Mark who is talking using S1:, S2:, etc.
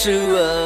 S1: To us.